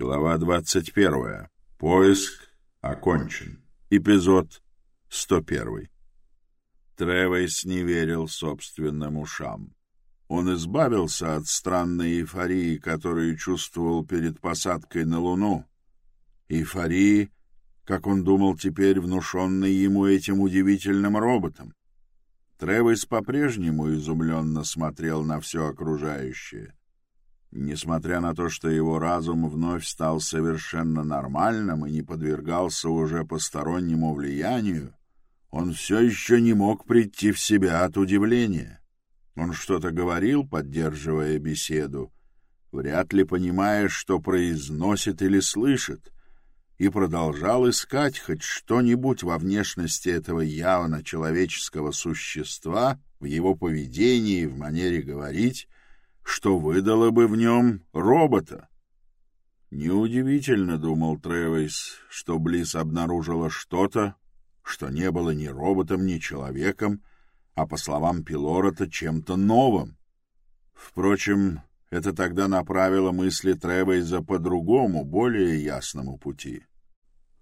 Глава 21. Поиск окончен. Эпизод 101. Тревейс не верил собственным ушам. Он избавился от странной эйфории, которую чувствовал перед посадкой на Луну. Эйфории, как он думал теперь, внушенной ему этим удивительным роботом. Тревейс по-прежнему изумленно смотрел на все окружающее. Несмотря на то, что его разум вновь стал совершенно нормальным и не подвергался уже постороннему влиянию, он все еще не мог прийти в себя от удивления. Он что-то говорил, поддерживая беседу, вряд ли понимая, что произносит или слышит, и продолжал искать хоть что-нибудь во внешности этого явно человеческого существа, в его поведении, в манере говорить, что выдало бы в нем робота. Неудивительно, думал Тревис, что Близ обнаружила что-то, что не было ни роботом, ни человеком, а, по словам Пилорота, чем-то новым. Впрочем, это тогда направило мысли Тревейза по другому, более ясному пути.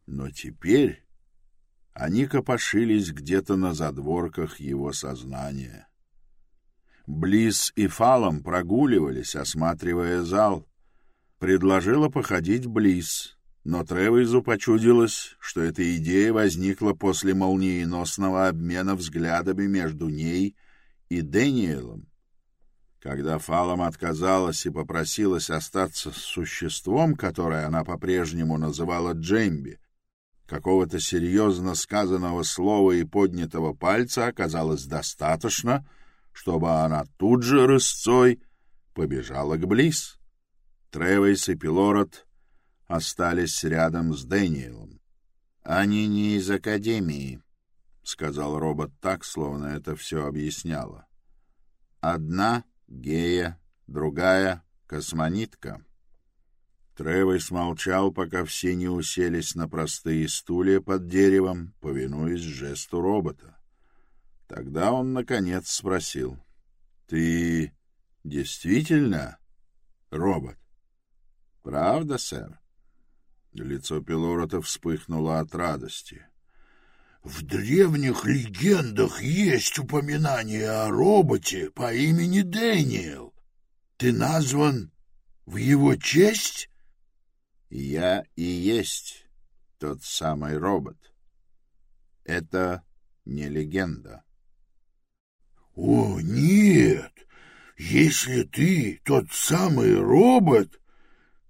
Но теперь они копошились где-то на задворках его сознания. Близ и Фалом прогуливались, осматривая зал. Предложила походить Близ, но Тревизу почудилось, что эта идея возникла после молниеносного обмена взглядами между ней и Дэниелом. Когда Фалом отказалась и попросилась остаться с существом, которое она по-прежнему называла Джемби, какого-то серьезно сказанного слова и поднятого пальца оказалось достаточно — чтобы она тут же рысцой побежала к Близ. Тревейс и Пилород остались рядом с Дэниелом. — Они не из Академии, — сказал робот так, словно это все объясняло. — Одна — гея, другая — космонитка. Тревейс молчал, пока все не уселись на простые стулья под деревом, повинуясь жесту робота. Тогда он, наконец, спросил. — Ты действительно робот? — Правда, сэр? Лицо Пилорота вспыхнуло от радости. — В древних легендах есть упоминание о роботе по имени Дэниел. Ты назван в его честь? — Я и есть тот самый робот. Это не легенда. «О, нет! Если ты тот самый робот,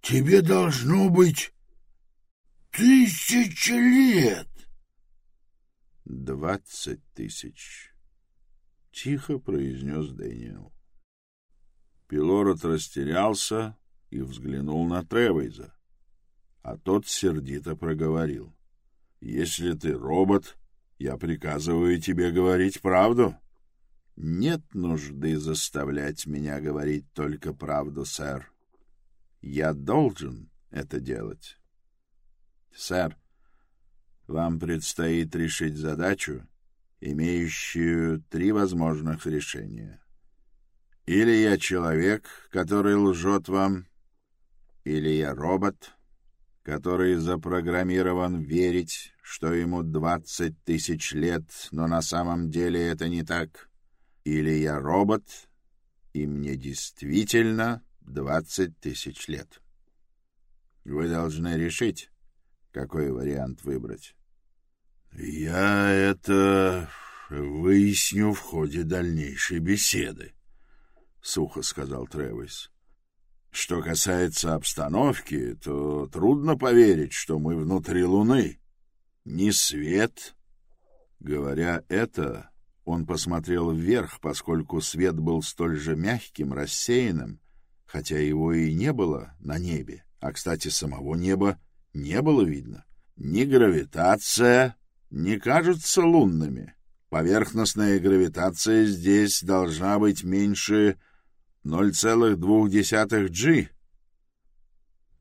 тебе должно быть тысячи лет!» «Двадцать тысяч!» — тихо произнес Дэниел. Пилород растерялся и взглянул на Тревейза, а тот сердито проговорил. «Если ты робот, я приказываю тебе говорить правду». Нет нужды заставлять меня говорить только правду, сэр. Я должен это делать. Сэр, вам предстоит решить задачу, имеющую три возможных решения. Или я человек, который лжет вам, или я робот, который запрограммирован верить, что ему двадцать тысяч лет, но на самом деле это не так. Или я робот, и мне действительно двадцать тысяч лет. Вы должны решить, какой вариант выбрать. Я это выясню в ходе дальнейшей беседы, сухо сказал Тревис. Что касается обстановки, то трудно поверить, что мы внутри Луны. Не свет. Говоря это, он посмотрел вверх, поскольку свет был столь же мягким, рассеянным, хотя его и не было на небе, а, кстати, самого неба не было видно. Ни гравитация не кажутся лунными. Поверхностная гравитация здесь должна быть меньше 0,2 G.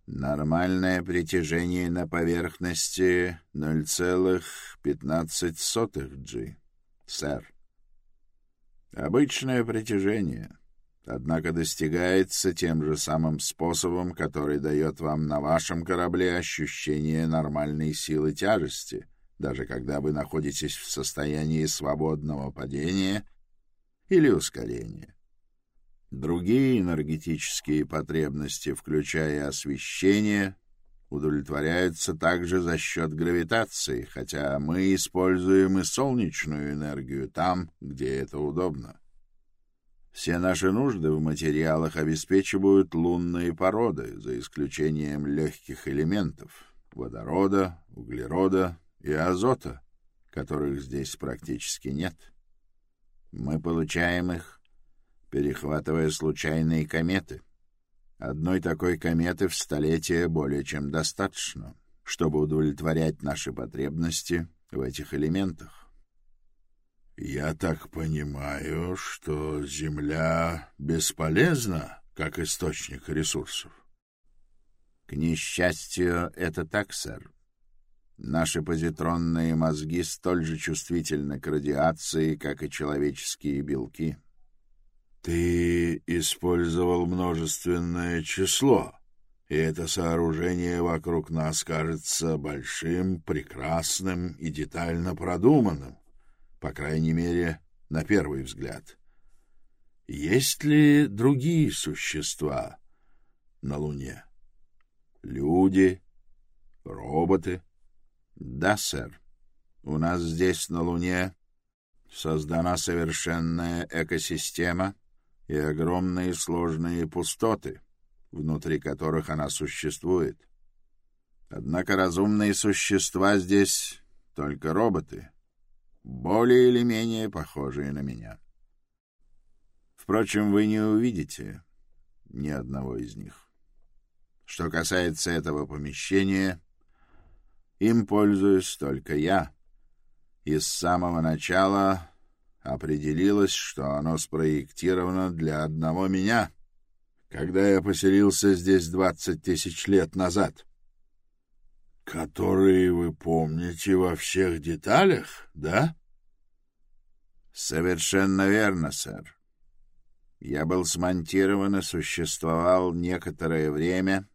Нормальное притяжение на поверхности 0,15 G, сэр. Обычное притяжение, однако достигается тем же самым способом, который дает вам на вашем корабле ощущение нормальной силы тяжести, даже когда вы находитесь в состоянии свободного падения или ускорения. Другие энергетические потребности, включая освещение, удовлетворяются также за счет гравитации, хотя мы используем и солнечную энергию там, где это удобно. Все наши нужды в материалах обеспечивают лунные породы, за исключением легких элементов — водорода, углерода и азота, которых здесь практически нет. Мы получаем их, перехватывая случайные кометы. Одной такой кометы в столетие более чем достаточно, чтобы удовлетворять наши потребности в этих элементах. «Я так понимаю, что Земля бесполезна как источник ресурсов?» «К несчастью, это так, сэр. Наши позитронные мозги столь же чувствительны к радиации, как и человеческие белки». «Ты использовал множественное число, и это сооружение вокруг нас кажется большим, прекрасным и детально продуманным по крайней мере, на первый взгляд. Есть ли другие существа на Луне? Люди, роботы? Да, сэр. У нас здесь на Луне создана совершенная экосистема и огромные сложные пустоты, внутри которых она существует. Однако разумные существа здесь только роботы — более или менее похожие на меня. Впрочем, вы не увидите ни одного из них. Что касается этого помещения, им пользуюсь только я, и с самого начала определилось, что оно спроектировано для одного меня, когда я поселился здесь двадцать тысяч лет назад. «Которые вы помните во всех деталях, да?» «Совершенно верно, сэр. Я был смонтирован и существовал некоторое время,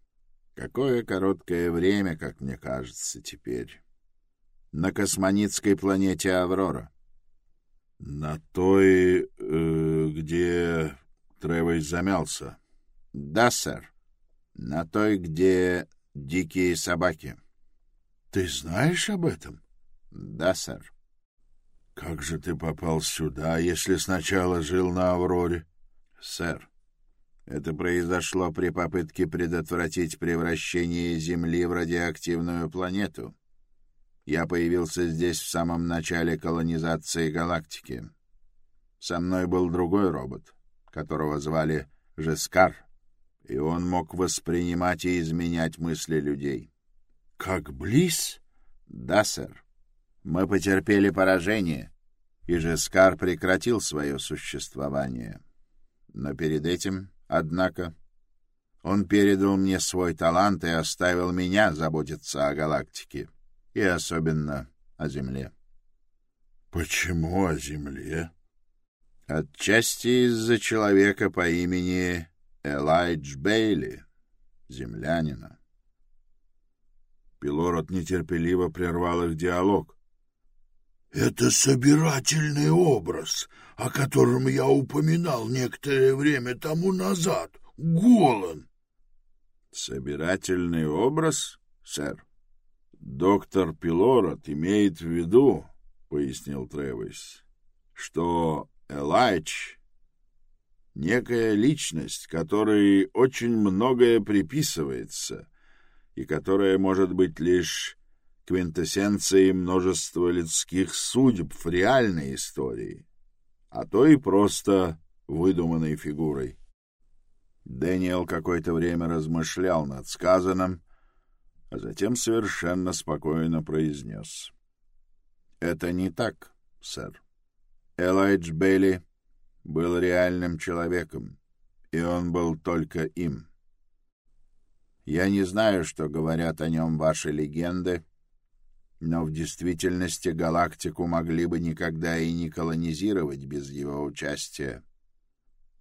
какое короткое время, как мне кажется теперь, на космонитской планете Аврора». «На той, э, где Тревой замялся?» «Да, сэр. На той, где дикие собаки». Ты знаешь об этом? Да, сэр. Как же ты попал сюда, если сначала жил на Авроре? Сэр, это произошло при попытке предотвратить превращение Земли в радиоактивную планету. Я появился здесь в самом начале колонизации галактики. Со мной был другой робот, которого звали Жескар, и он мог воспринимать и изменять мысли людей. Как Близ? Да, сэр. Мы потерпели поражение, и Жескар прекратил свое существование. Но перед этим, однако, он передал мне свой талант и оставил меня заботиться о галактике, и особенно о Земле. Почему о Земле? Отчасти из-за человека по имени Элайдж Бейли, землянина. Пилород нетерпеливо прервал их диалог. «Это собирательный образ, о котором я упоминал некоторое время тому назад. Голан!» «Собирательный образ, сэр? Доктор Пилород имеет в виду, — пояснил Тревис, — что Элайч — некая личность, которой очень многое приписывается» и которая может быть лишь квинтэссенцией множества людских судеб в реальной истории, а то и просто выдуманной фигурой. Дэниел какое-то время размышлял над сказанным, а затем совершенно спокойно произнес. «Это не так, сэр. Элайдж Бейли был реальным человеком, и он был только им». Я не знаю, что говорят о нем ваши легенды, но в действительности галактику могли бы никогда и не колонизировать без его участия.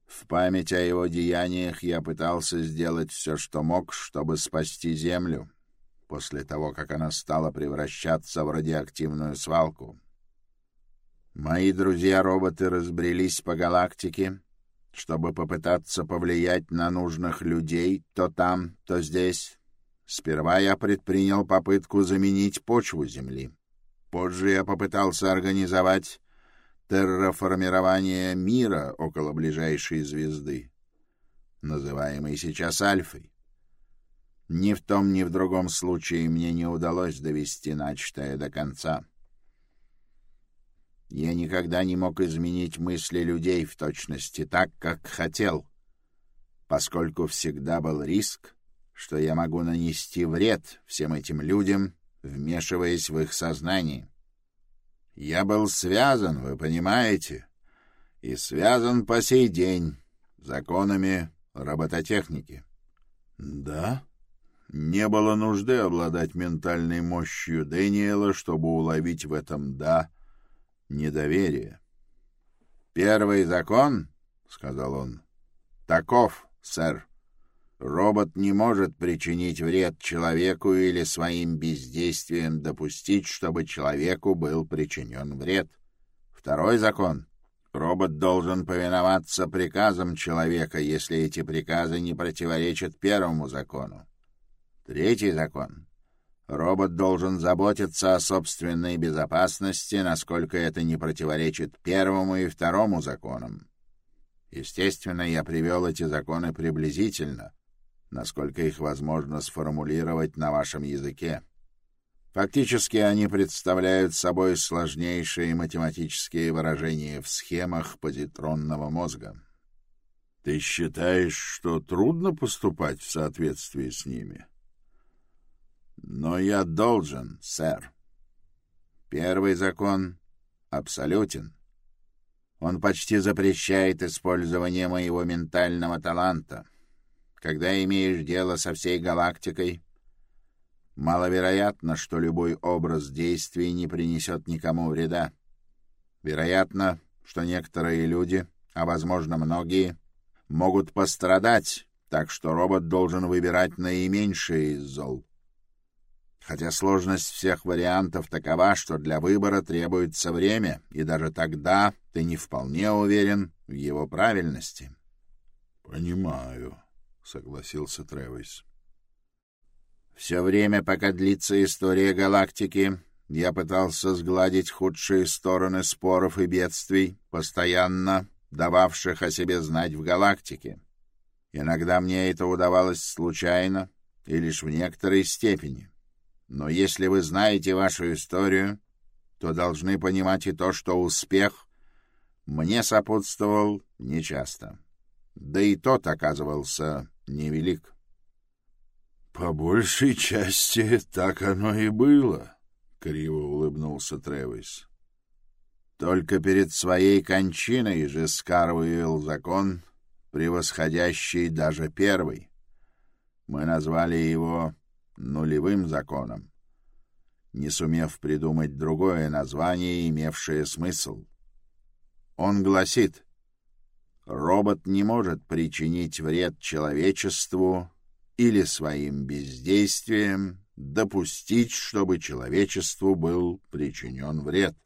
В память о его деяниях я пытался сделать все, что мог, чтобы спасти Землю, после того, как она стала превращаться в радиоактивную свалку. Мои друзья-роботы разбрелись по галактике, чтобы попытаться повлиять на нужных людей то там, то здесь. Сперва я предпринял попытку заменить почву Земли. Позже я попытался организовать терраформирование мира около ближайшей звезды, называемой сейчас Альфой. Ни в том, ни в другом случае мне не удалось довести начатое до конца. Я никогда не мог изменить мысли людей в точности так, как хотел, поскольку всегда был риск, что я могу нанести вред всем этим людям, вмешиваясь в их сознание. Я был связан, вы понимаете, и связан по сей день законами робототехники. Да? Не было нужды обладать ментальной мощью Дэниела, чтобы уловить в этом «да» недоверие. «Первый закон, — сказал он, — таков, сэр. Робот не может причинить вред человеку или своим бездействием допустить, чтобы человеку был причинен вред. Второй закон. Робот должен повиноваться приказам человека, если эти приказы не противоречат первому закону. Третий закон. Робот должен заботиться о собственной безопасности, насколько это не противоречит первому и второму законам. Естественно, я привел эти законы приблизительно, насколько их возможно сформулировать на вашем языке. Фактически они представляют собой сложнейшие математические выражения в схемах позитронного мозга. Ты считаешь, что трудно поступать в соответствии с ними? Но я должен, сэр. Первый закон абсолютен. Он почти запрещает использование моего ментального таланта — когда имеешь дело со всей галактикой, маловероятно, что любой образ действий не принесет никому вреда. Вероятно, что некоторые люди, а, возможно, многие, могут пострадать, так что робот должен выбирать наименьшее из зол. Хотя сложность всех вариантов такова, что для выбора требуется время, и даже тогда ты не вполне уверен в его правильности. — Понимаю, согласился Тревис. Все время, пока длится история галактики, я пытался сгладить худшие стороны споров и бедствий, постоянно дававших о себе знать в галактике. Иногда мне это удавалось случайно и лишь в некоторой степени. Но если вы знаете вашу историю, то должны понимать и то, что успех мне сопутствовал нечасто. Да и тот оказывался невелик. — По большей части так оно и было, — криво улыбнулся Тревис. Только перед своей кончиной же Скар вывел закон, превосходящий даже первый. Мы назвали его нулевым законом, не сумев придумать другое название, имевшее смысл. Он гласит — робот не может причинить вред человечеству или своим бездействием допустить, чтобы человечеству был причинен вред.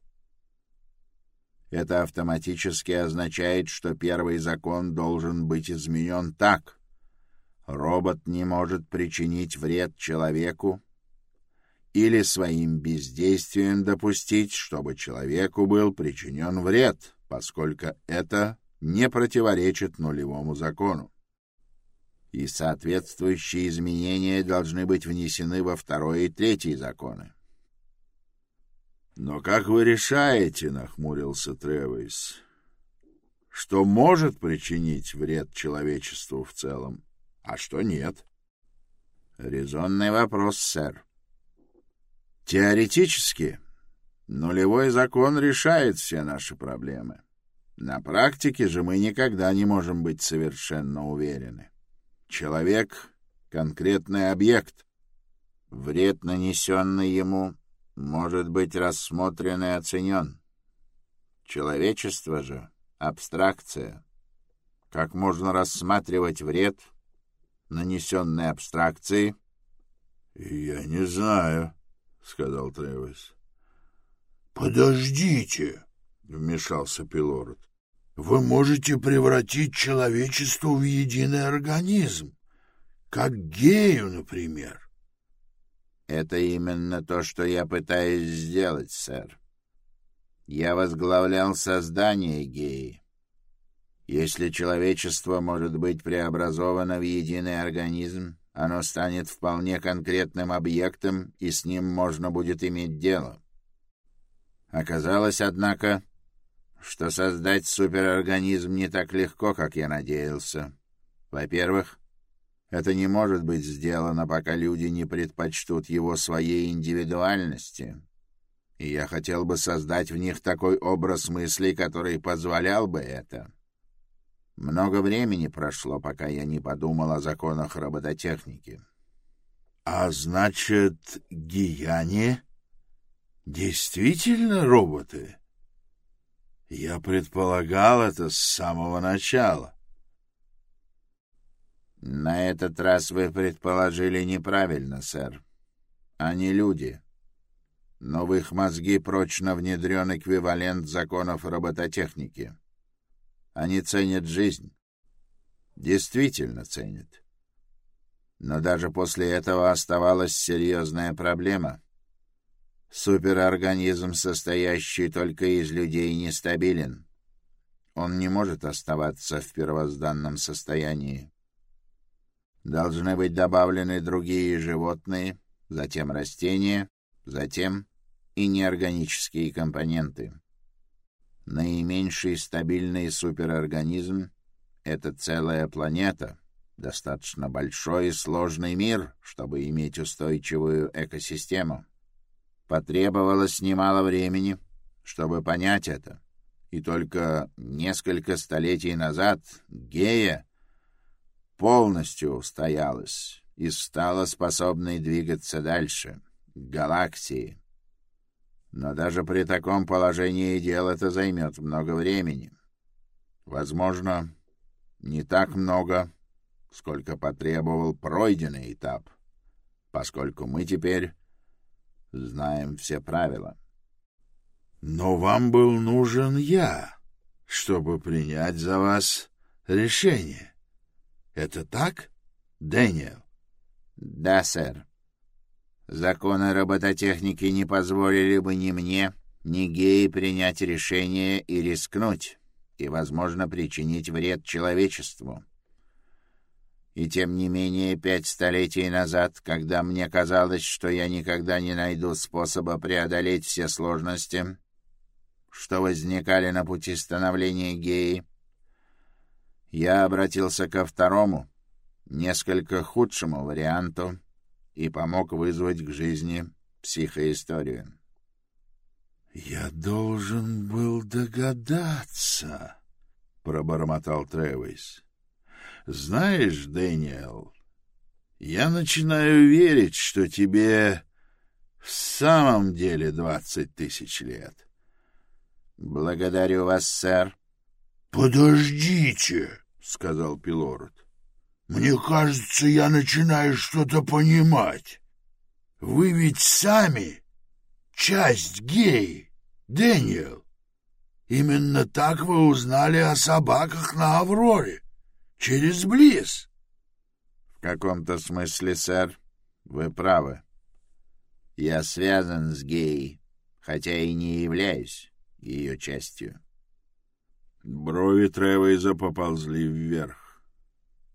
Это автоматически означает, что первый закон должен быть изменен так. Робот не может причинить вред человеку или своим бездействием допустить, чтобы человеку был причинен вред, поскольку это не противоречит нулевому закону. И соответствующие изменения должны быть внесены во второй и третий законы. «Но как вы решаете, — нахмурился Тревис, — что может причинить вред человечеству в целом, а что нет?» «Резонный вопрос, сэр. Теоретически нулевой закон решает все наши проблемы. На практике же мы никогда не можем быть совершенно уверены. Человек — конкретный объект. Вред, нанесенный ему, может быть рассмотрен и оценен. Человечество же — абстракция. как можно рассматривать вред, нанесенный абстракции? — Я не знаю, — сказал Тревис. — Подождите, — вмешался Пилород. — Вы можете превратить человечество в единый организм, как гею, например. — Это именно то, что я пытаюсь сделать, сэр. Я возглавлял создание геи. Если человечество может быть преобразовано в единый организм, оно станет вполне конкретным объектом, и с ним можно будет иметь дело. Оказалось, однако, что создать суперорганизм не так легко, как я надеялся. Во-первых, это не может быть сделано, пока люди не предпочтут его своей индивидуальности. И я хотел бы создать в них такой образ мыслей, который позволял бы это. Много времени прошло, пока я не подумал о законах робототехники. — А значит, гияне действительно роботы? Я предполагал это с самого начала. — На этот раз вы предположили неправильно, сэр. Они люди. Но в их мозги прочно внедрен эквивалент законов робототехники. — они ценят жизнь. Действительно ценят. Но даже после этого оставалась серьезная проблема. Суперорганизм, состоящий только из людей, нестабилен. Он не может оставаться в первозданном состоянии. Должны быть добавлены другие животные, затем растения, затем и неорганические компоненты. Наименьший стабильный суперорганизм — это целая планета, достаточно большой и сложный мир, чтобы иметь устойчивую экосистему. Потребовалось немало времени, чтобы понять это, и только несколько столетий назад Гея полностью устоялась и стала способной двигаться дальше, к галаксии, но даже при таком положении дел это займет много времени. Возможно, не так много, сколько потребовал пройденный этап, поскольку мы теперь знаем все правила. Но вам был нужен я, чтобы принять за вас решение. Это так, Дэниел? Да, сэр. Законы робототехники не позволили бы ни мне, ни геи принять решение и рискнуть, и, возможно, причинить вред человечеству. И тем не менее, пять столетий назад, когда мне казалось, что я никогда не найду способа преодолеть все сложности, что возникали на пути становления геи, я обратился ко второму, несколько худшему варианту — и помог вызвать к жизни психоисторию. «Я должен был догадаться», — пробормотал Тревис. «Знаешь, Дэниел, я начинаю верить, что тебе в самом деле двадцать тысяч лет». «Благодарю вас, сэр». «Подождите», — сказал Пилород. Мне кажется, я начинаю что-то понимать. Вы ведь сами часть геи, Дэниел. Именно так вы узнали о собаках на Авроре. Через Близ. В каком-то смысле, сэр, вы правы. Я связан с геей, хотя и не являюсь ее частью. Брови Тревейза поползли вверх.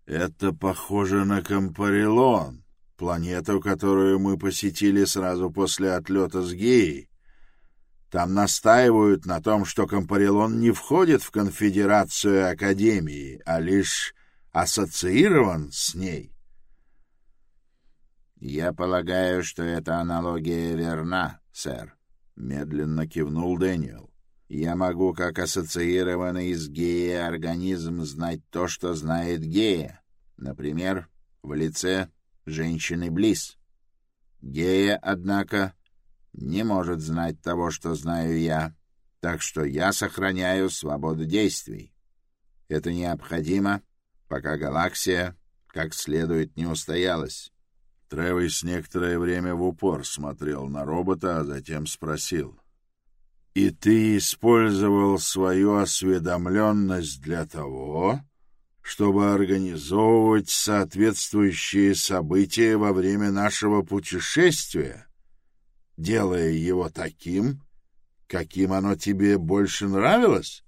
Это похоже на Компарилон, планету, которую мы посетили сразу после отлета с Геей. Там настаивают на том, что Компарилон не входит в конфедерацию Академии, а лишь ассоциирован с ней. «Я полагаю, что эта аналогия верна, сэр», — медленно кивнул Дэниел. «Я могу, как ассоциированный с геей организм, знать то, что знает гея, Например, в лице женщины Близ. Гея, однако, не может знать того, что знаю я, так что я сохраняю свободу действий. Это необходимо, пока галаксия как следует не устоялась. Тревис некоторое время в упор смотрел на робота, а затем спросил. «И ты использовал свою осведомленность для того, чтобы организовывать соответствующие события во время нашего путешествия, делая его таким, каким оно тебе больше нравилось?»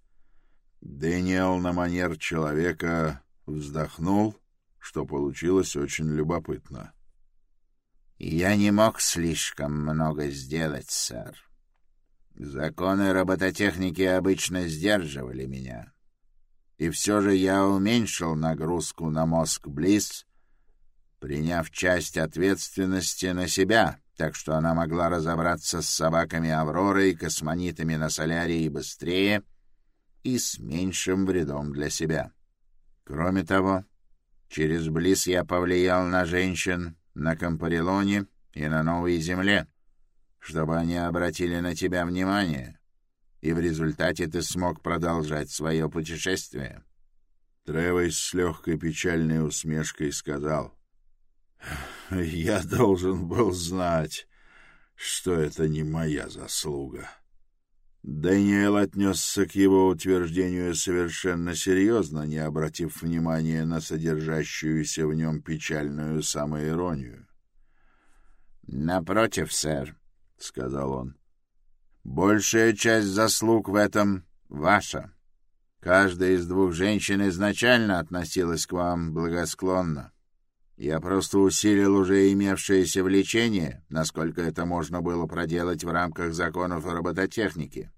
Дэниел на манер человека вздохнул, что получилось очень любопытно. «Я не мог слишком много сделать, сэр. Законы робототехники обычно сдерживали меня. И все же я уменьшил нагрузку на мозг Близ, приняв часть ответственности на себя, так что она могла разобраться с собаками Авроры и космонитами на Солярии быстрее и с меньшим вредом для себя. Кроме того, через Близ я повлиял на женщин на Кампарилоне и на Новой Земле, чтобы они обратили на тебя внимание, и в результате ты смог продолжать свое путешествие. Тревес с легкой печальной усмешкой сказал, «Я должен был знать, что это не моя заслуга». Дэниел отнесся к его утверждению совершенно серьезно, не обратив внимания на содержащуюся в нем печальную самоиронию. «Напротив, сэр», — сказал он, — «большая часть заслуг в этом ваша. Каждая из двух женщин изначально относилась к вам благосклонно. Я просто усилил уже имевшееся влечение, насколько это можно было проделать в рамках законов робототехники.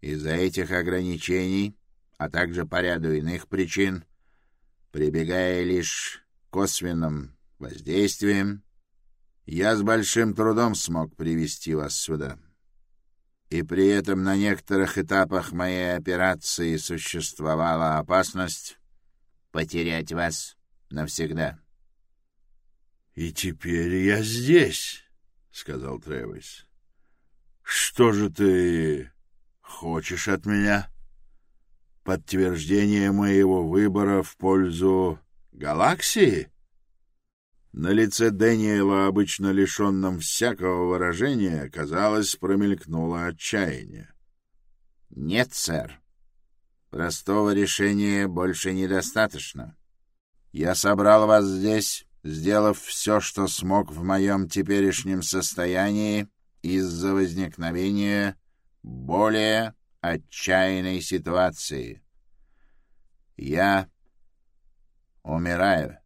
Из-за этих ограничений, а также по ряду иных причин, прибегая лишь к косвенным воздействиям, я с большим трудом смог привести вас сюда. И при этом на некоторых этапах моей операции существовала опасность потерять вас навсегда. «И теперь я здесь», — сказал Тревис. «Что же ты хочешь от меня? Подтверждение моего выбора в пользу галаксии?» На лице Дэниела, обычно лишенном всякого выражения, казалось, промелькнуло отчаяние. «Нет, сэр. Простого решения больше недостаточно. Я собрал вас здесь сделав все, что смог в моем теперешнем состоянии из-за возникновения более отчаянной ситуации. Я умираю.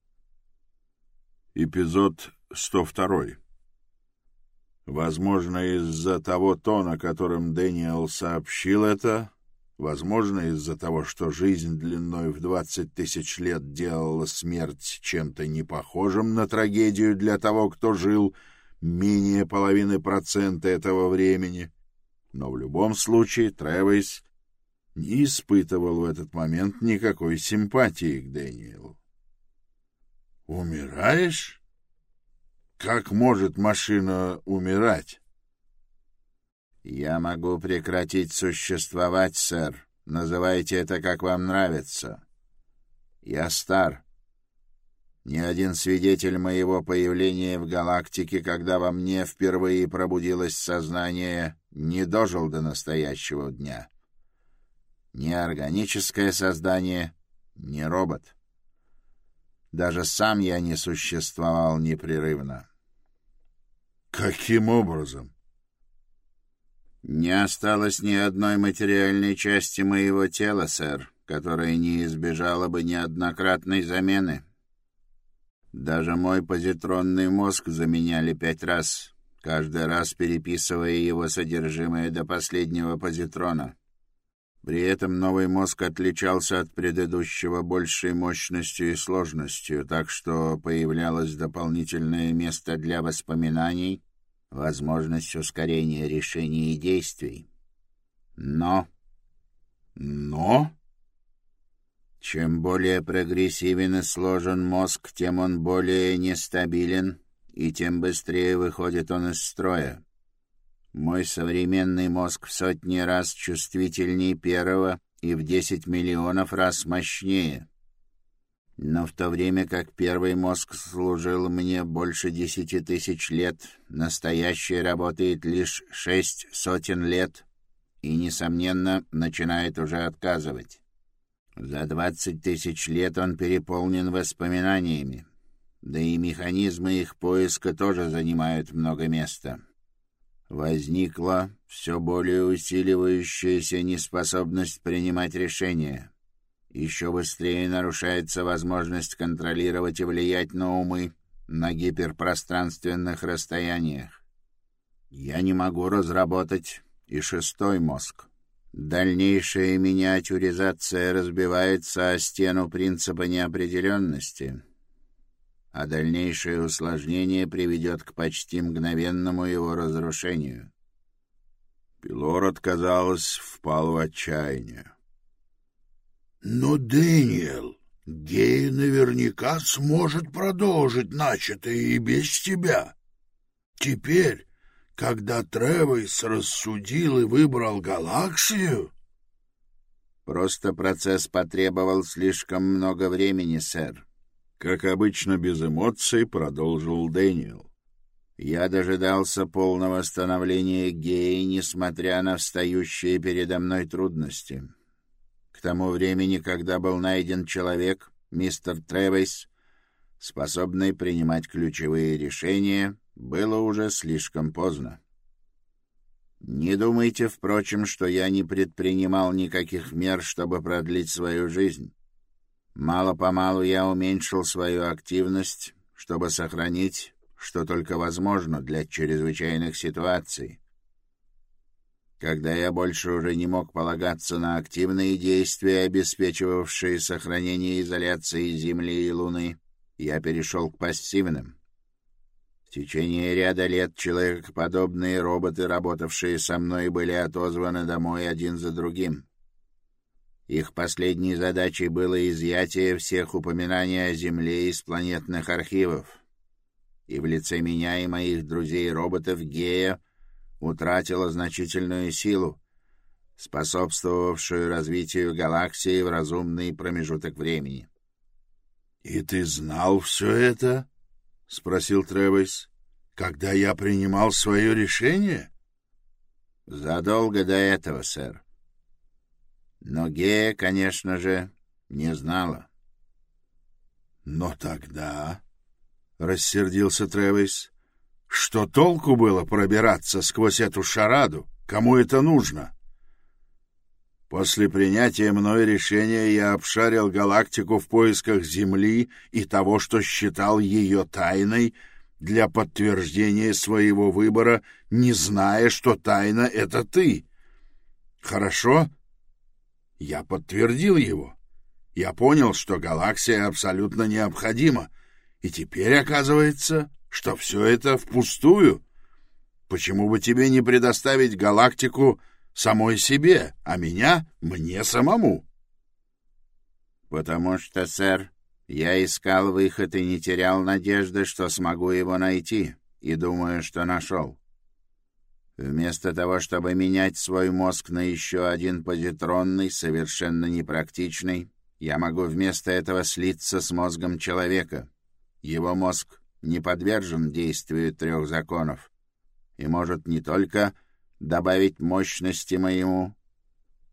Эпизод 102 Возможно, из-за того тона, которым Дэниел сообщил это, Возможно, из-за того, что жизнь длиной в двадцать тысяч лет делала смерть чем-то непохожим на трагедию для того, кто жил менее половины процента этого времени. Но в любом случае Тревис не испытывал в этот момент никакой симпатии к Дэниелу. «Умираешь? Как может машина умирать?» «Я могу прекратить существовать, сэр. Называйте это, как вам нравится. Я стар. Ни один свидетель моего появления в галактике, когда во мне впервые пробудилось сознание, не дожил до настоящего дня. Ни органическое создание, ни робот. Даже сам я не существовал непрерывно». «Каким образом?» «Не осталось ни одной материальной части моего тела, сэр, которая не избежала бы неоднократной замены. Даже мой позитронный мозг заменяли пять раз, каждый раз переписывая его содержимое до последнего позитрона. При этом новый мозг отличался от предыдущего большей мощностью и сложностью, так что появлялось дополнительное место для воспоминаний — возможность ускорения решений и действий. Но... Но... Чем более прогрессивен и сложен мозг, тем он более нестабилен, и тем быстрее выходит он из строя. Мой современный мозг в сотни раз чувствительнее первого и в 10 миллионов раз мощнее. Но в то время как первый мозг служил мне больше десяти тысяч лет, настоящий работает лишь шесть сотен лет и, несомненно, начинает уже отказывать. За двадцать тысяч лет он переполнен воспоминаниями, да и механизмы их поиска тоже занимают много места. Возникла все более усиливающаяся неспособность принимать решения. Еще быстрее нарушается возможность контролировать и влиять на умы на гиперпространственных расстояниях. Я не могу разработать и шестой мозг. Дальнейшая миниатюризация разбивается о стену принципа неопределенности, а дальнейшее усложнение приведет к почти мгновенному его разрушению. Пилород, казалось, впал в отчаяние. Но, Дэниел, Гей наверняка сможет продолжить начатое и без тебя. Теперь, когда Тревис рассудил и выбрал галаксию... Просто процесс потребовал слишком много времени, сэр. Как обычно, без эмоций продолжил Дэниел. Я дожидался полного становления геи, несмотря на встающие передо мной трудности. К тому времени, когда был найден человек, мистер Тревейс, способный принимать ключевые решения, было уже слишком поздно. Не думайте, впрочем, что я не предпринимал никаких мер, чтобы продлить свою жизнь. Мало-помалу я уменьшил свою активность, чтобы сохранить, что только возможно для чрезвычайных ситуаций. Когда я больше уже не мог полагаться на активные действия, обеспечивавшие сохранение изоляции Земли и Луны, я перешел к пассивным. В течение ряда лет человекоподобные роботы, работавшие со мной, были отозваны домой один за другим. Их последней задачей было изъятие всех упоминаний о Земле из планетных архивов. И в лице меня и моих друзей-роботов Гея — утратила значительную силу, способствовавшую развитию галаксии в разумный промежуток времени. — И ты знал все это? — спросил Тревис. — Когда я принимал свое решение? — Задолго до этого, сэр. Но Гея, конечно же, не знала. — Но тогда... — рассердился Тревис. Что толку было пробираться сквозь эту шараду? Кому это нужно? После принятия мной решения я обшарил галактику в поисках Земли и того, что считал ее тайной, для подтверждения своего выбора, не зная, что тайна — это ты. Хорошо? Я подтвердил его. Я понял, что галаксия абсолютно необходима, и теперь, оказывается, что все это впустую. Почему бы тебе не предоставить галактику самой себе, а меня мне самому? — Потому что, сэр, я искал выход и не терял надежды, что смогу его найти, и думаю, что нашел. Вместо того, чтобы менять свой мозг на еще один позитронный, совершенно непрактичный, я могу вместо этого слиться с мозгом человека. Его мозг не подвержен действию трех законов и может не только добавить мощности моему,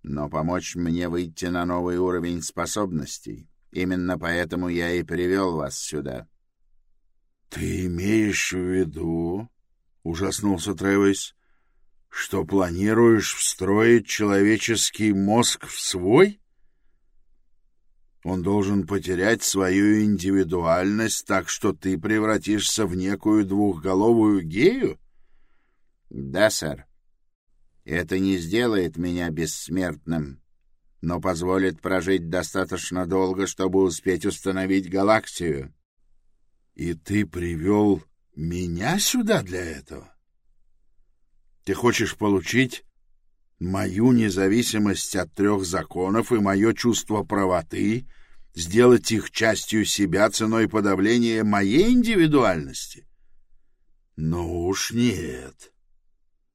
но помочь мне выйти на новый уровень способностей. Именно поэтому я и привел вас сюда. — Ты имеешь в виду, — ужаснулся Тревис, — что планируешь встроить человеческий мозг в свой? Он должен потерять свою индивидуальность так, что ты превратишься в некую двухголовую гею? — Да, сэр. Это не сделает меня бессмертным, но позволит прожить достаточно долго, чтобы успеть установить галактию. — И ты привел меня сюда для этого? Ты хочешь получить мою независимость от трех законов и мое чувство правоты, сделать их частью себя ценой подавления моей индивидуальности? Ну уж нет.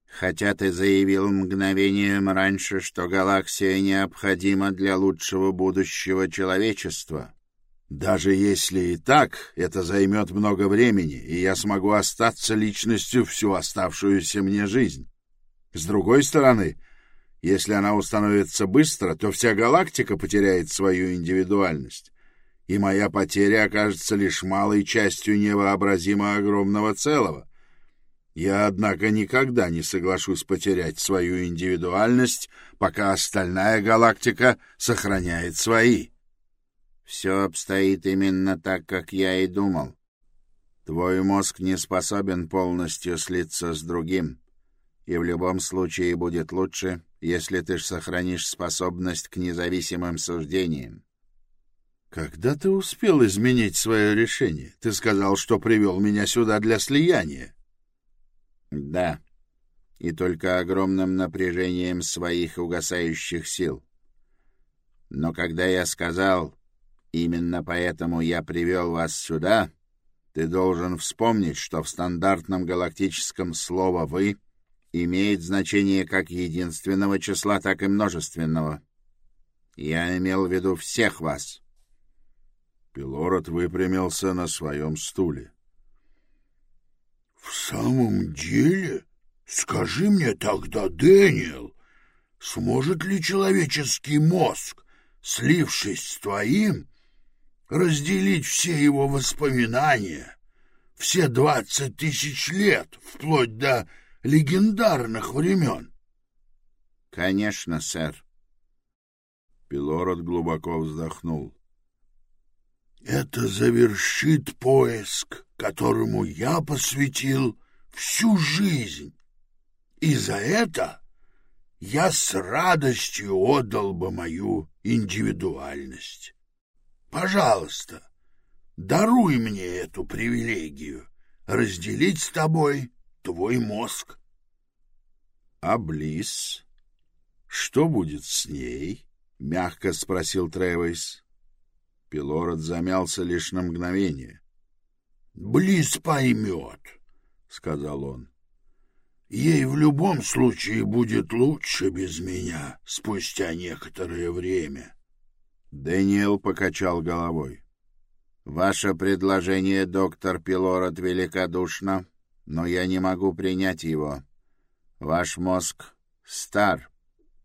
Хотя ты заявил мгновением раньше, что галаксия необходима для лучшего будущего человечества. Даже если и так, это займет много времени, и я смогу остаться личностью всю оставшуюся мне жизнь. С другой стороны, если она установится быстро, то вся галактика потеряет свою индивидуальность, и моя потеря окажется лишь малой частью невообразимо огромного целого. Я, однако, никогда не соглашусь потерять свою индивидуальность, пока остальная галактика сохраняет свои. Все обстоит именно так, как я и думал. Твой мозг не способен полностью слиться с другим, и в любом случае будет лучше, если ты сохранишь способность к независимым суждениям. Когда ты успел изменить свое решение? Ты сказал, что привел меня сюда для слияния. Да, и только огромным напряжением своих угасающих сил. Но когда я сказал, именно поэтому я привел вас сюда, ты должен вспомнить, что в стандартном галактическом слово «вы» имеет значение как единственного числа, так и множественного. Я имел в виду всех вас. Пилород выпрямился на своем стуле. В самом деле? Скажи мне тогда, Дэниел, сможет ли человеческий мозг, слившись с твоим, разделить все его воспоминания, все двадцать тысяч лет, вплоть до легендарных времен? — Конечно, сэр. Пилород глубоко вздохнул. Это завершит поиск, которому я посвятил всю жизнь. И за это я с радостью отдал бы мою индивидуальность. Пожалуйста, даруй мне эту привилегию разделить с тобой твой мозг. — А Близ? Что будет с ней? — мягко спросил Тревейс. Пилород замялся лишь на мгновение. — Близ поймет, — сказал он. — Ей в любом случае будет лучше без меня спустя некоторое время. Дэниел покачал головой. — Ваше предложение, доктор Пилород, великодушно, но я не могу принять его. Ваш мозг стар,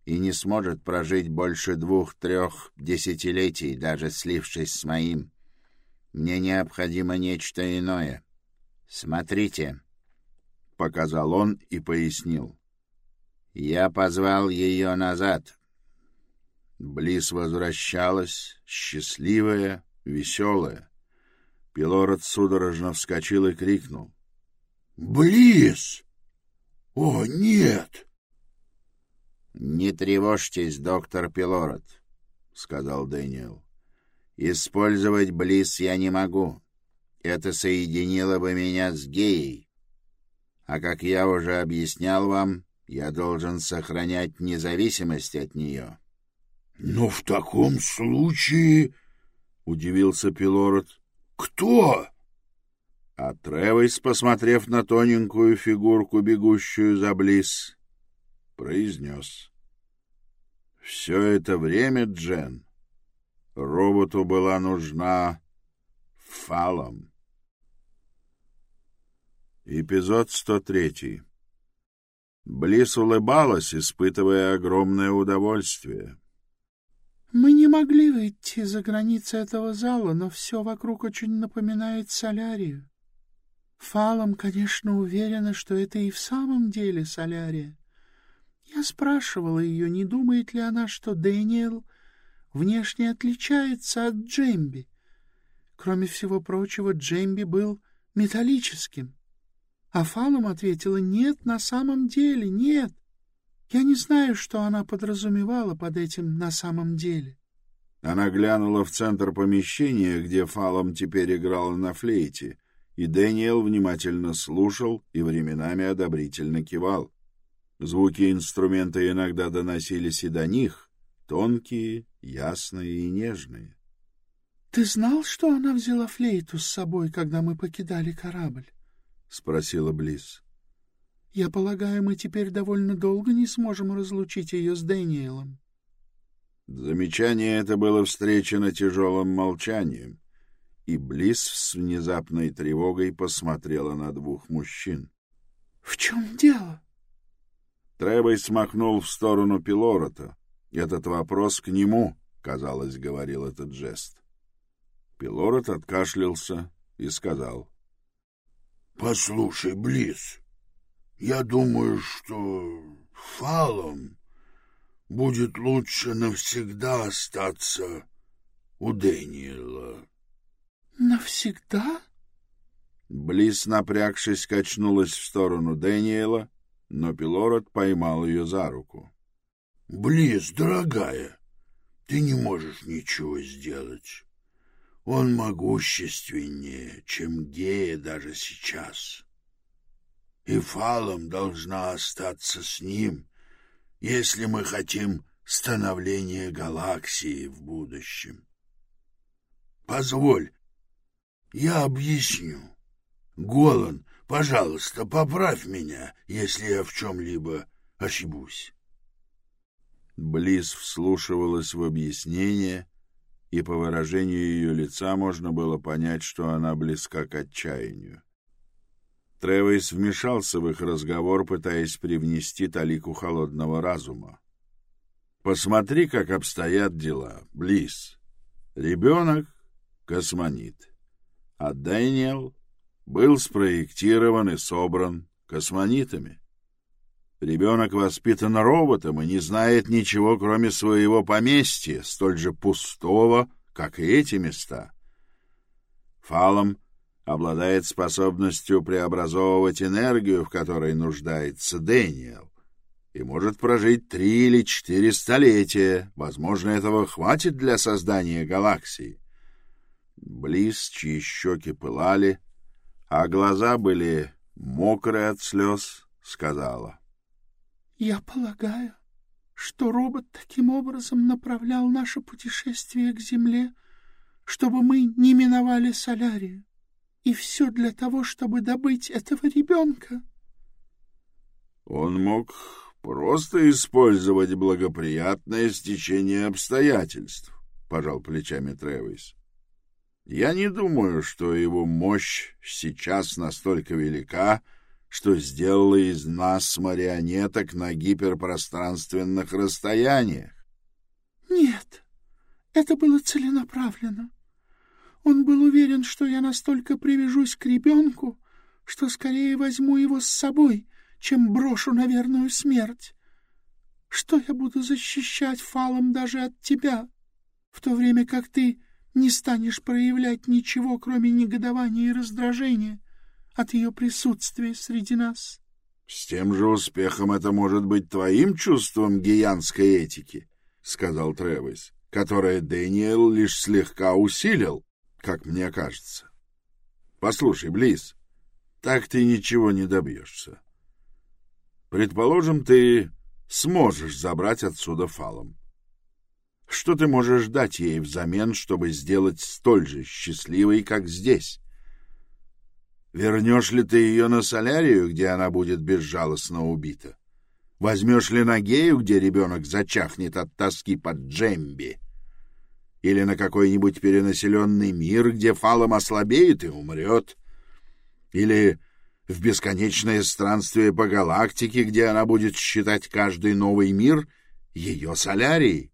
и не сможет прожить больше двух-трех десятилетий, даже слившись с моим. Мне необходимо нечто иное. Смотрите, — показал он и пояснил. Я позвал ее назад. Близ возвращалась, счастливая, веселая. Пилород судорожно вскочил и крикнул. — Близ! О, нет! — «Не тревожьтесь, доктор Пилород», — сказал Дэниел. «Использовать Близ я не могу. Это соединило бы меня с геей. А как я уже объяснял вам, я должен сохранять независимость от нее». «Но в таком случае...» — удивился Пилород. «Кто?» А Тревис, посмотрев на тоненькую фигурку, бегущую за Близ, произнес. Все это время, Джен, роботу была нужна фалом. Эпизод 103. Близ улыбалась, испытывая огромное удовольствие. «Мы не могли выйти за границы этого зала, но все вокруг очень напоминает солярию. Фалом, конечно, уверена, что это и в самом деле солярия. Я спрашивала ее, не думает ли она, что Дэниел внешне отличается от Джемби. Кроме всего прочего, Джемби был металлическим. А Фалом ответила, нет, на самом деле, нет. Я не знаю, что она подразумевала под этим «на самом деле». Она глянула в центр помещения, где Фалом теперь играла на флейте, и Дэниел внимательно слушал и временами одобрительно кивал. Звуки инструмента иногда доносились и до них, тонкие, ясные и нежные. — Ты знал, что она взяла флейту с собой, когда мы покидали корабль? — спросила Близ. Я полагаю, мы теперь довольно долго не сможем разлучить ее с Дэниелом. Замечание это было встречено тяжелым молчанием, и Близ с внезапной тревогой посмотрела на двух мужчин. — В чем дело? Тревой смахнул в сторону Пилорота. Этот вопрос к нему, казалось, говорил этот жест. Пилорот откашлялся и сказал. — Послушай, Близ, я думаю, что фалом будет лучше навсегда остаться у Дэниела. Навсегда? Близ, напрягшись, качнулась в сторону Дэниела, но Пилород поймал ее за руку. — Близ, дорогая, ты не можешь ничего сделать. Он могущественнее, чем Гея даже сейчас и фалом должна остаться с ним, если мы хотим становления галаксии в будущем. Позволь, я объясню. Голан, пожалуйста, поправь меня, если я в чем-либо ошибусь. Близ вслушивалась в объяснение, и по выражению ее лица можно было понять, что она близка к отчаянию. Тревейс вмешался в их разговор, пытаясь привнести талику холодного разума. «Посмотри, как обстоят дела, Близ. Ребенок — космонит, а Дэниел был спроектирован и собран космонитами. Ребенок воспитан роботом и не знает ничего, кроме своего поместья, столь же пустого, как и эти места. Фалом — обладает способностью преобразовывать энергию, в которой нуждается Дэниел, и может прожить три или четыре столетия. Возможно, этого хватит для создания галаксии. Близ, чьи щеки пылали, а глаза были мокрые от слез, сказала. — Я полагаю, что робот таким образом направлял наше путешествие к Земле, чтобы мы не миновали Солярию. И все для того, чтобы добыть этого ребенка. Он мог просто использовать благоприятное стечение обстоятельств, пожал плечами Тревис. Я не думаю, что его мощь сейчас настолько велика, что сделала из нас марионеток на гиперпространственных расстояниях. Нет, это было целенаправленно. Он был уверен, что я настолько привяжусь к ребенку, что скорее возьму его с собой, чем брошу на верную смерть. Что я буду защищать фалом даже от тебя, в то время как ты не станешь проявлять ничего, кроме негодования и раздражения от ее присутствия среди нас? — С тем же успехом это может быть твоим чувством гиянской этики, — сказал Тревис, — которое Дэниел лишь слегка усилил как мне кажется. Послушай, Близ, так ты ничего не добьешься. Предположим, ты сможешь забрать отсюда фалом. Что ты можешь дать ей взамен, чтобы сделать столь же счастливой, как здесь? Вернешь ли ты ее на солярию, где она будет безжалостно убита? Возьмешь ли на гею, где ребенок зачахнет от тоски под джемби? — или на какой-нибудь перенаселенный мир, где фалом ослабеет и умрет, или в бесконечное странствие по галактике, где она будет считать каждый новый мир ее солярией.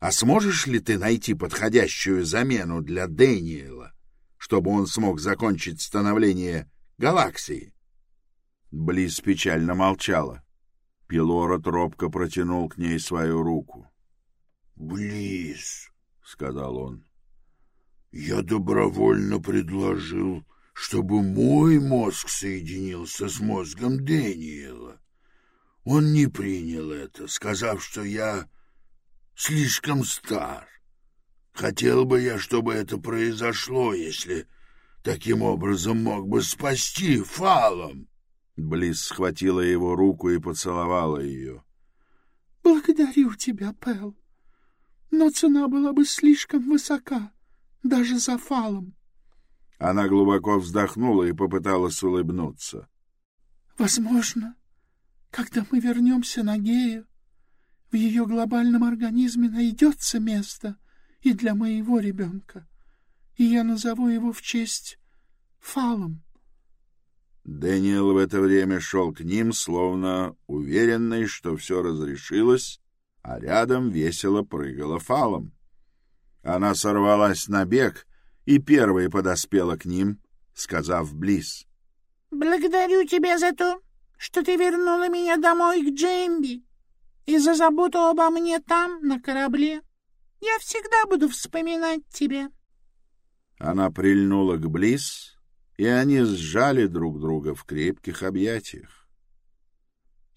А сможешь ли ты найти подходящую замену для Дэниела, чтобы он смог закончить становление галаксии? Близ печально молчала. Пилород робко протянул к ней свою руку. — Близ, сказал он. Я добровольно предложил, чтобы мой мозг соединился с мозгом Дэниела. Он не принял это, сказав, что я слишком стар. Хотел бы я, чтобы это произошло, если таким образом мог бы спасти фалом. Близ схватила его руку и поцеловала ее. — Благодарю тебя, Пэл но цена была бы слишком высока, даже за фалом. Она глубоко вздохнула и попыталась улыбнуться. Возможно, когда мы вернемся на Гею, в ее глобальном организме найдется место и для моего ребенка, и я назову его в честь Фалом. Дэниел в это время шел к ним, словно уверенный, что все разрешилось, а рядом весело прыгала Фалом. Она сорвалась на бег и первой подоспела к ним, сказав Близ. «Благодарю тебя за то, что ты вернула меня домой к Джемби и за заботу обо мне там, на корабле. Я всегда буду вспоминать тебя». Она прильнула к Близ, и они сжали друг друга в крепких объятиях. —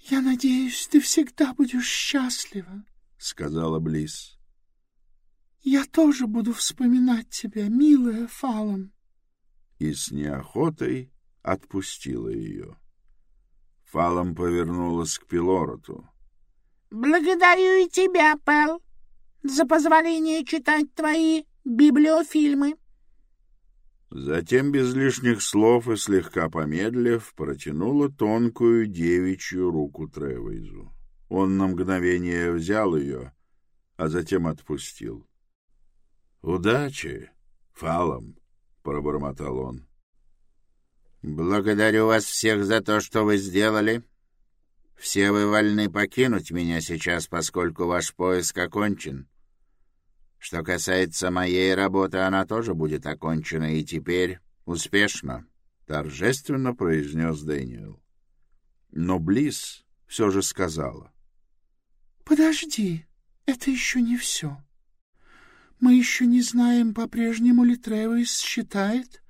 Я надеюсь, ты всегда будешь счастлива, — сказала Близ. — Я тоже буду вспоминать тебя, милая Фалом. И с неохотой отпустила ее. Фалом повернулась к Пилороту. — Благодарю и тебя, Пэл, за позволение читать твои библиофильмы. Затем, без лишних слов и слегка помедлив, протянула тонкую девичью руку Тревейзу. Он на мгновение взял ее, а затем отпустил. — Удачи, Фалом, — пробормотал он. — Благодарю вас всех за то, что вы сделали. Все вы вольны покинуть меня сейчас, поскольку ваш поиск окончен. Что касается моей работы, она тоже будет окончена и теперь успешно, — торжественно произнес Дэниел. Но Близ все же сказала. — Подожди, это еще не все. Мы еще не знаем, по-прежнему ли Тревис считает,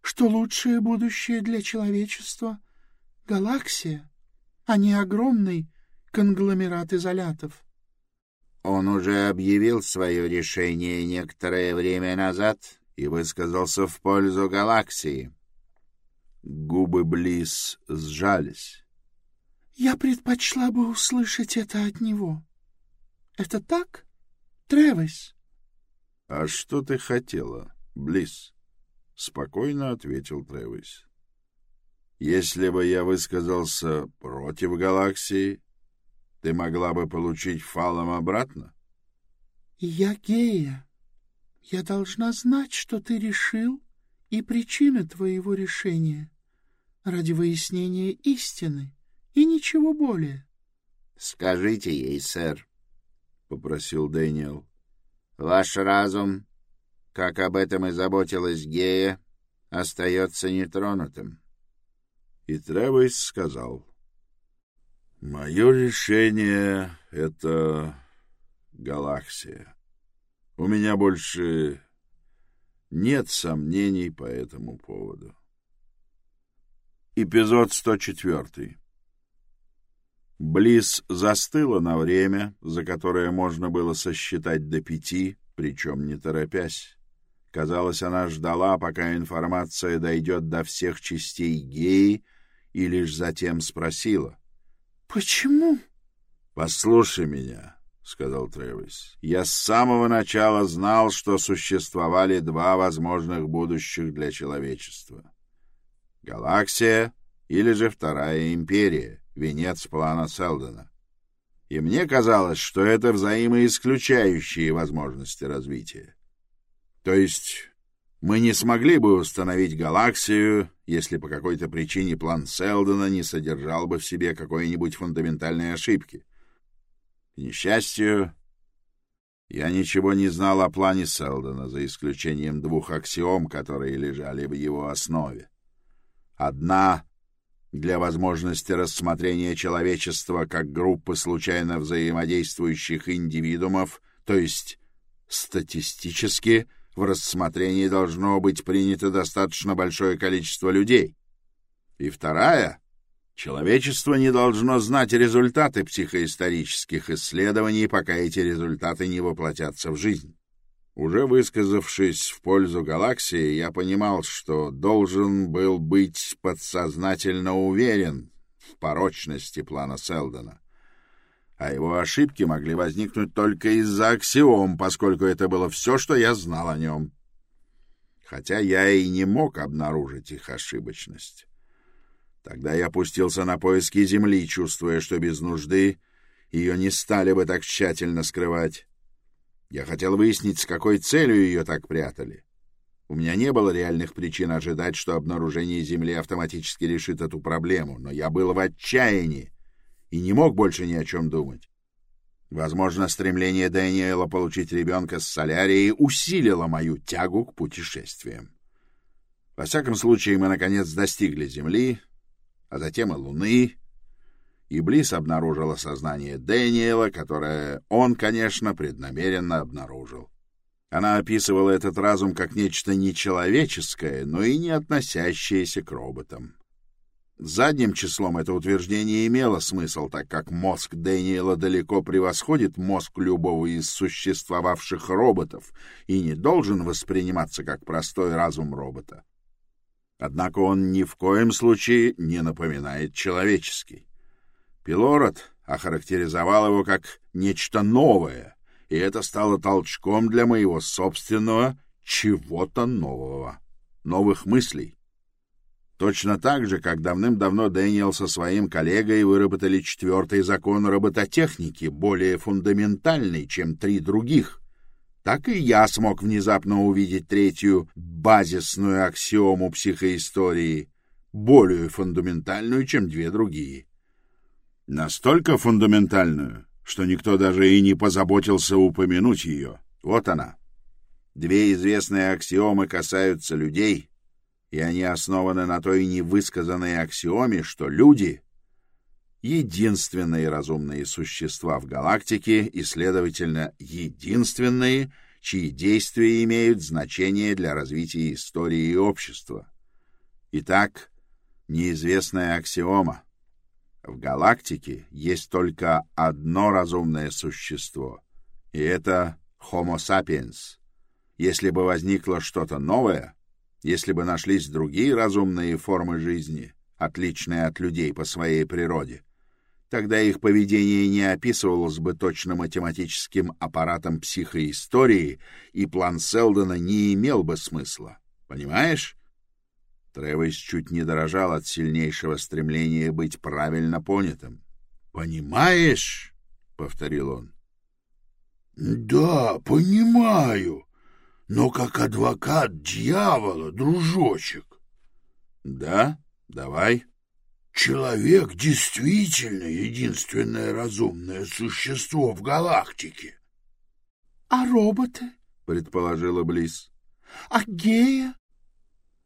что лучшее будущее для человечества — галаксия, а не огромный конгломерат изолятов. Он уже объявил свое решение некоторое время назад и высказался в пользу галаксии. Губы Близ сжались. «Я предпочла бы услышать это от него. Это так, Тревис?» «А что ты хотела, Близ?» — спокойно ответил Тревис. «Если бы я высказался против галаксии, ты могла бы получить фалом обратно? — Я гея. Я должна знать, что ты решил, и причины твоего решения ради выяснения истины и ничего более. — Скажите ей, сэр, — попросил Дэниел. — Ваш разум, как об этом и заботилась гея, остается нетронутым. И Тревойс сказал — Мое решение — это галаксия. У меня больше нет сомнений по этому поводу. Эпизод 104. Близ застыла на время, за которое можно было сосчитать до пяти, причем не торопясь. Казалось, она ждала, пока информация дойдет до всех частей геи, и лишь затем спросила — «Почему?» «Послушай меня», — сказал Тревис. «Я с самого начала знал, что существовали два возможных будущих для человечества. Галаксия или же Вторая Империя, венец плана Селдона. И мне казалось, что это взаимоисключающие возможности развития. То есть мы не смогли бы установить галаксию, если по какой-то причине план Селдона не содержал бы в себе какой-нибудь фундаментальной ошибки. К несчастью, я ничего не знал о плане Селдона, за исключением двух аксиом, которые лежали в его основе. Одна — для возможности рассмотрения человечества как группы случайно взаимодействующих индивидуумов, то есть статистически — в рассмотрении должно быть принято достаточно большое количество людей. И вторая — человечество не должно знать результаты психоисторических исследований, пока эти результаты не воплотятся в жизнь. Уже высказавшись в пользу галаксии, я понимал, что должен был быть подсознательно уверен в порочности плана Селдона а его ошибки могли возникнуть только из-за аксиом, поскольку это было все, что я знал о нем. Хотя я и не мог обнаружить их ошибочность. Тогда я опустился на поиски земли, чувствуя, что без нужды ее не стали бы так тщательно скрывать. Я хотел выяснить, с какой целью ее так прятали. У меня не было реальных причин ожидать, что обнаружение Земли автоматически решит эту проблему, но я был в отчаянии и не мог больше ни о чем думать. Возможно, стремление Дэниела получить ребенка с солярией усилило мою тягу к путешествиям. Во всяком случае, мы, наконец, достигли Земли, а затем и Луны, и Близ обнаружила сознание Дэниела, которое он, конечно, преднамеренно обнаружил. Она описывала этот разум как нечто нечеловеческое, но и не относящееся к роботам. Задним числом это утверждение имело смысл, так как мозг Дэниела далеко превосходит мозг любого из существовавших роботов и не должен восприниматься как простой разум робота. Однако он ни в коем случае не напоминает человеческий. Пилород охарактеризовал его как нечто новое, и это стало толчком для моего собственного чего-то нового, новых мыслей. Точно так же, как давным-давно Дэниел со своим коллегой выработали четвертый закон робототехники, более фундаментальный, чем три других, так и я смог внезапно увидеть третью базисную аксиому психоистории, более фундаментальную, чем две другие. Настолько фундаментальную, что никто даже и не позаботился упомянуть ее. Вот она. Две известные аксиомы касаются людей — и они основаны на той невысказанной аксиоме, что люди — единственные разумные существа в галактике и, следовательно, единственные, чьи действия имеют значение для развития истории и общества. Итак, неизвестная аксиома. В галактике есть только одно разумное существо, и это Homo sapiens. Если бы возникло что-то новое — если бы нашлись другие разумные формы жизни, отличные от людей по своей природе, тогда их поведение не описывалось бы точно математическим аппаратом психоистории, и план Селдона не имел бы смысла. Понимаешь? Тревис чуть не дорожал от сильнейшего стремления быть правильно понятым. «Понимаешь?» — повторил он. «Да, понимаю», но как адвокат дьявола, дружочек. Да, давай. Человек действительно единственное разумное существо в галактике. А роботы? предположила Близ. А гея?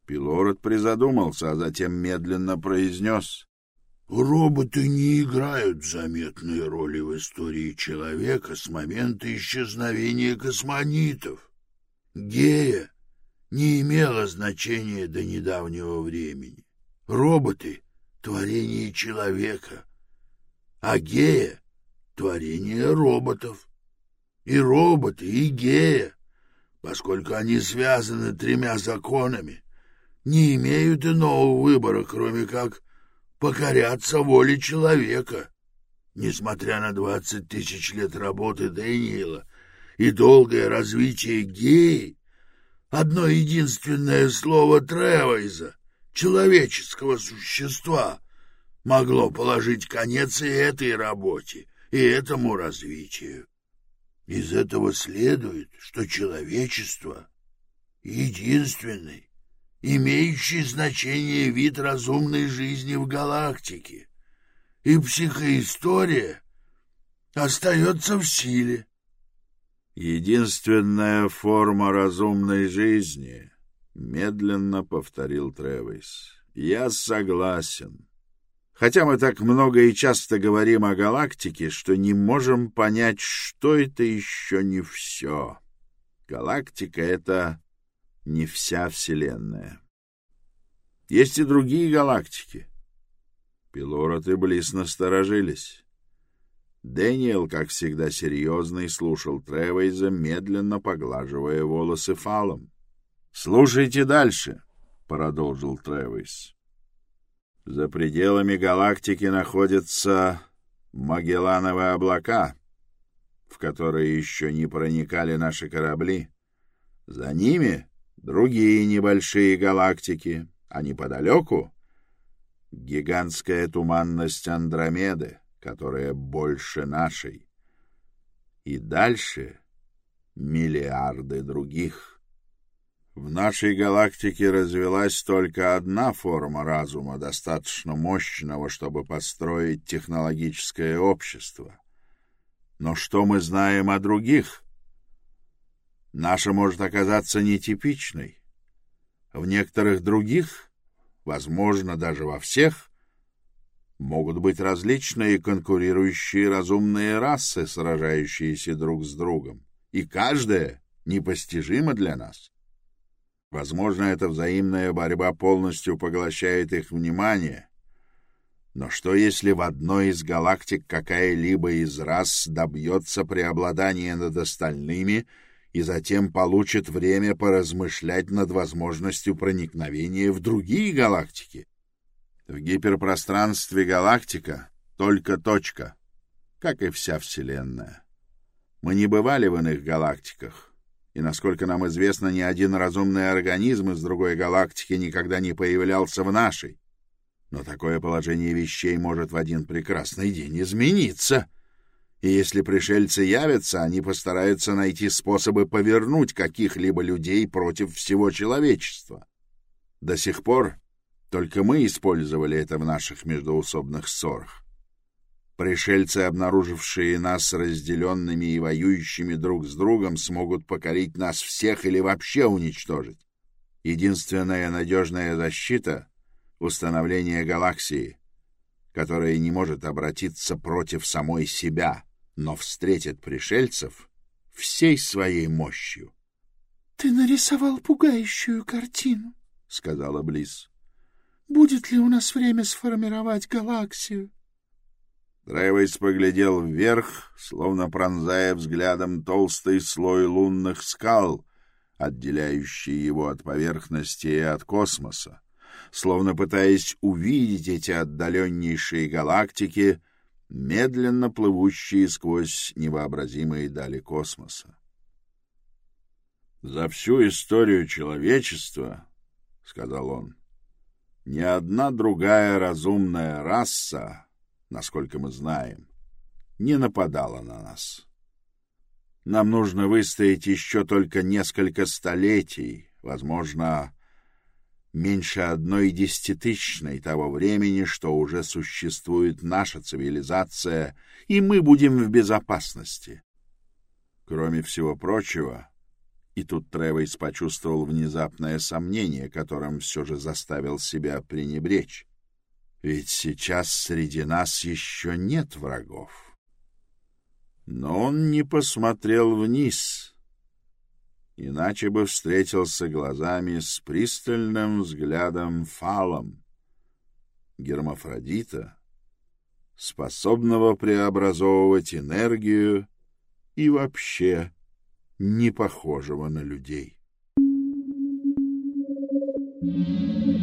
Пилород призадумался, а затем медленно произнес. Роботы не играют заметной роли в истории человека с момента исчезновения космонитов. Гея не имела значения до недавнего времени. Роботы — творение человека, а гея — творение роботов. И роботы, и гея, поскольку они связаны тремя законами, не имеют иного выбора, кроме как покоряться воле человека. Несмотря на двадцать тысяч лет работы Дэниела и долгое развитие геи, одно единственное слово Тревайза, человеческого существа, могло положить конец и этой работе, и этому развитию. Из этого следует, что человечество — единственный, имеющий значение вид разумной жизни в галактике, и психоистория остается в силе. Единственная форма разумной жизни, медленно повторил Тревис. Я согласен. Хотя мы так много и часто говорим о галактике, что не можем понять, что это еще не все. Галактика — это не вся Вселенная. Есть и другие галактики. Пилорот и Близ насторожились. Дэниел, как всегда серьезный, слушал Тревейза, медленно поглаживая волосы фалом. — Слушайте дальше, — продолжил Тревейз. — За пределами галактики находятся Магеллановые облака, в которые еще не проникали наши корабли. За ними другие небольшие галактики, а неподалеку гигантская туманность Андромеды, которая больше нашей, и дальше миллиарды других. В нашей галактике развелась только одна форма разума, достаточно мощного, чтобы построить технологическое общество. Но что мы знаем о других? Наша может оказаться нетипичной. В некоторых других, возможно, даже во всех, могут быть различные конкурирующие разумные расы, сражающиеся друг с другом, и каждая непостижима для нас. Возможно, эта взаимная борьба полностью поглощает их внимание. Но что, если в одной из галактик какая-либо из рас добьется преобладания над остальными и затем получит время поразмышлять над возможностью проникновения в другие галактики? В гиперпространстве галактика только точка, как и вся Вселенная. Мы не бывали в иных галактиках, и, насколько нам известно, ни один разумный организм из другой галактики никогда не появлялся в нашей. Но такое положение вещей может в один прекрасный день измениться. И если пришельцы явятся, они постараются найти способы повернуть каких-либо людей против всего человечества. До сих пор только мы использовали это в наших междоусобных ссорах. Пришельцы, обнаружившие нас разделенными и воюющими друг с другом, смогут покорить нас всех или вообще уничтожить. Единственная надежная защита — установление галаксии, которая не может обратиться против самой себя, но встретит пришельцев всей своей мощью. — Ты нарисовал пугающую картину, — сказала Близ. — Будет ли у нас время сформировать галаксию? — Тревес поглядел вверх, словно пронзая взглядом толстый слой лунных скал, отделяющий его от поверхности и от космоса, словно пытаясь увидеть эти отдаленнейшие галактики, медленно плывущие сквозь невообразимые дали космоса. «За всю историю человечества, — сказал он, — ни одна другая разумная раса насколько мы знаем, не нападала на нас. Нам нужно выстоять еще только несколько столетий, возможно, меньше одной десятитысячной того времени, что уже существует наша цивилизация, и мы будем в безопасности. Кроме всего прочего, и тут Тревейс почувствовал внезапное сомнение, которым все же заставил себя пренебречь. Ведь сейчас среди нас еще нет врагов. Но он не посмотрел вниз, иначе бы встретился глазами с пристальным взглядом фалом, гермафродита, способного преобразовывать энергию и вообще не похожего на людей. Thank you.